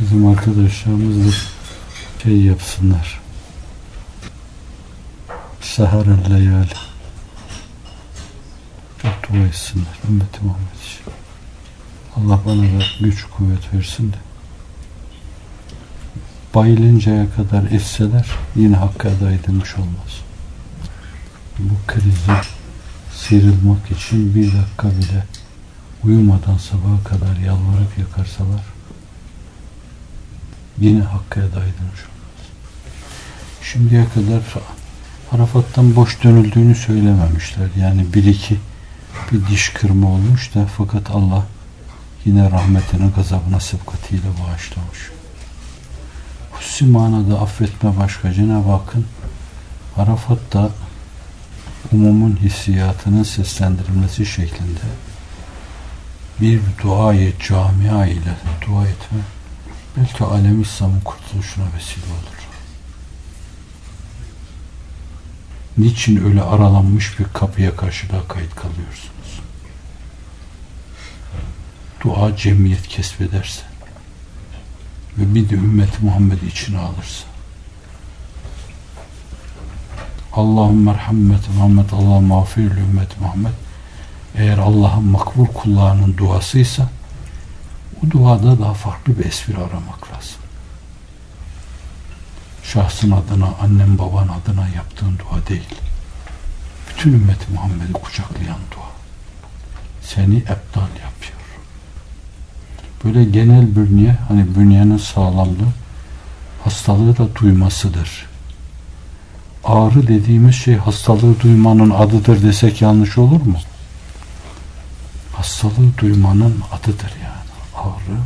Bizim arkadaşlarımız da şey yapsınlar. Sahara leyali. Çok dua etsinler ümmeti Muhammed için. Allah bana da güç kuvvet versin de bayılıncaya kadar etseler yine hakkı eda edilmiş olmaz. Bu krizi sıyrılmak için bir dakika bile uyumadan sabaha kadar yalvarıp yakarsalar yine hakkı eda olmaz. Şimdiye kadar Arafat'tan boş dönüldüğünü söylememişler. Yani bir iki bir diş kırma olmuş da fakat Allah yine rahmetine gazabına sıfkatiyle bağışlamış. Hususi manada affetme başka Cenab-ı Hakk'ın Arafat'ta umumun hissiyatının seslendirilmesi şeklinde bir duayı camia ile dua etme belki alem İslam'ın kurtuluşuna vesile olur. Niçin öyle aralanmış bir kapıya karşı da kayıt kalıyorsunuz? Dua cemiyet kesbederse ve bir de ümmeti Muhammed içine alırsa Allahümme rahmet Muhammed Allah mağfir ümmet Muhammed eğer Allah'ın makbul kullarının duasıysa o duada daha farklı bir espri aramak lazım. Şahsın adına, annem baban adına yaptığın dua değil. Bütün ümmeti Muhammed'i kucaklayan dua. Seni eptal yapıyor. Böyle genel bünye, hani bünyenin sağlamlığı hastalığı da duymasıdır. Ağrı dediğimiz şey hastalığı duymanın adıdır desek yanlış olur mu? Hastalığı duymanın adıdır. Ağrı,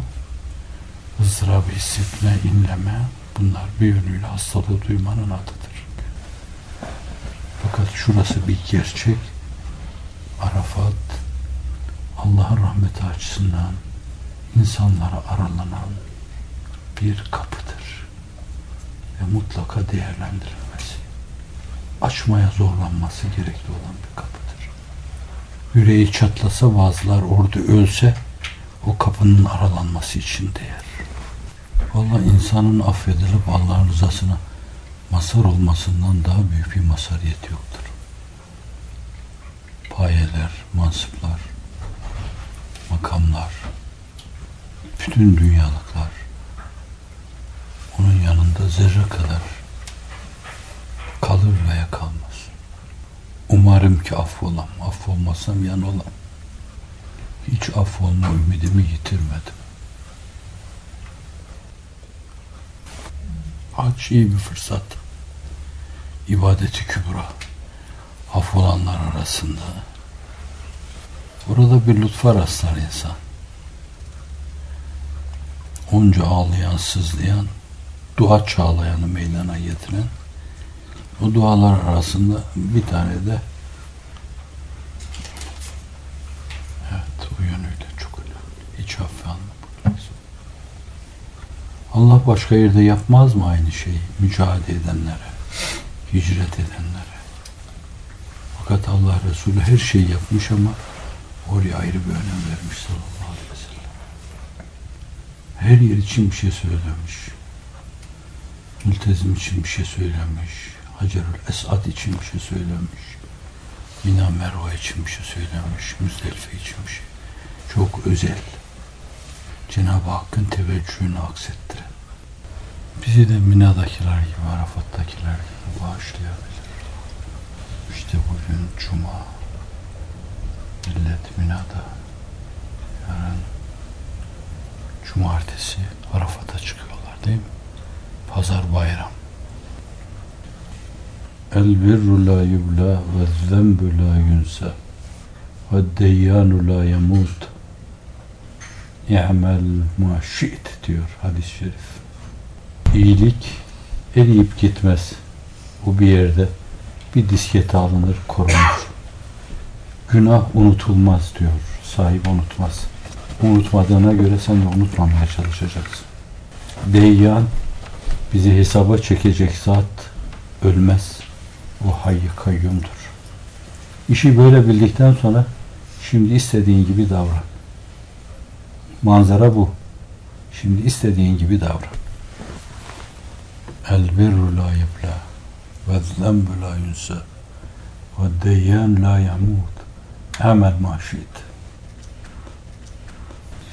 ızdırabı hissetme, inleme bunlar bir yönüyle hastalığı duymanın adıdır. Fakat şurası bir gerçek. Arafat Allah'ın rahmeti açısından insanlara aralanan bir kapıdır. Ve mutlaka değerlendirilmesi, açmaya zorlanması gerekli olan bir kapıdır. Yüreği çatlasa bazılar orada ölse o kapının aralanması için değer. Valla insanın affedilip Allah'ın rızasına masar olmasından daha büyük bir masariyet yoktur. Payeler, mansıplar, makamlar, bütün dünyalıklar onun yanında zerre kadar kalır veya kalmaz. Umarım ki affolam. Affolmasam yan olam. Hiç affolma ümidimi yitirmedim. Hac iyi bir fırsat. İbadeti kübra. Affolanlar arasında. Orada bir lütfa rastlar insan onca ağlayan, sızlayan, dua çağlayanı meydana getiren o dualar arasında bir tane de evet o yönüyle çok önemli. Hiç hafife almamak Allah başka yerde yapmaz mı aynı şeyi? Mücadele edenlere, hicret edenlere. Fakat Allah Resulü her şeyi yapmış ama oraya ayrı bir önem vermiş sallallahu aleyhi ve sellem. Her yer için bir şey söylemiş. Mültezim için bir şey söylemiş. Hacerül Esad için bir şey söylemiş. Mina Merva için bir şey söylemiş. Müzdelife için bir şey. Çok özel. Cenab-ı Hakk'ın teveccühünü aksettiren. Bizi de Mina'dakiler gibi, Arafat'takiler gibi bağışlayabilir. İşte bugün Cuma. Millet Mina'da. Yarın Cumartesi Arafat'a çıkıyorlar değil mi? Pazar bayram. El birru la yubla ve zenbu la yunsa ve deyyanu la yamut ma şi't diyor hadis-i şerif. İyilik eriyip gitmez. Bu bir yerde bir diskete alınır, korunur. Günah unutulmaz diyor. Sahip unutmaz. Unutmadığına göre sen de unutmamaya çalışacaksın. Deyyan bizi hesaba çekecek zat ölmez. O hayy kayyumdur. İşi böyle bildikten sonra şimdi istediğin gibi davran. Manzara bu. Şimdi istediğin gibi davran. El birru la yebla ve zembu la yunsa ve deyyan la yamut amel maşit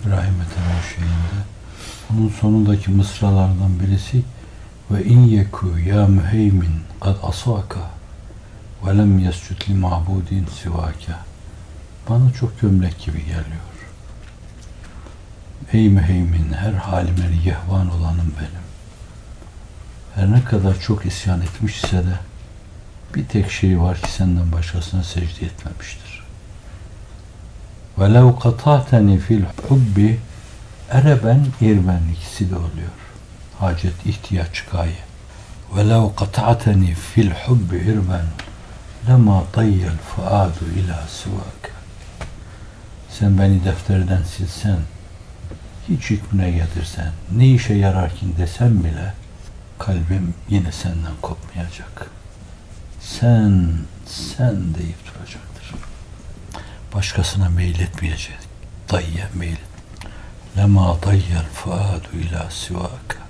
İbrahim Ethem şeyinde onun sonundaki mısralardan birisi ve in yeku ya müheymin kad asaka ve lem yescud li ma'budin sivaka bana çok gömlek gibi geliyor. Ey müheymin her halime yehvan olanım benim. Her ne kadar çok isyan etmişse de bir tek şey var ki senden başkasına secde etmemiştir. وَلَوْ قَطَعْتَنِ fil hubbi ereben irben ikisi de oluyor. Hacet, ihtiyaç, gaye. وَلَوْ قَطَعْتَنِ fil hubbi irben lema tayyel fuadu ila sivak. Sen beni defterden silsen, hiç hükmüne getirsen, ne işe yarar ki desem bile kalbim yine senden kopmayacak. Sen, sen deyip duracaktır. Başkasına meyletmeyecek. Dayıya meylet. Lema dayyel fuadu ila sivak.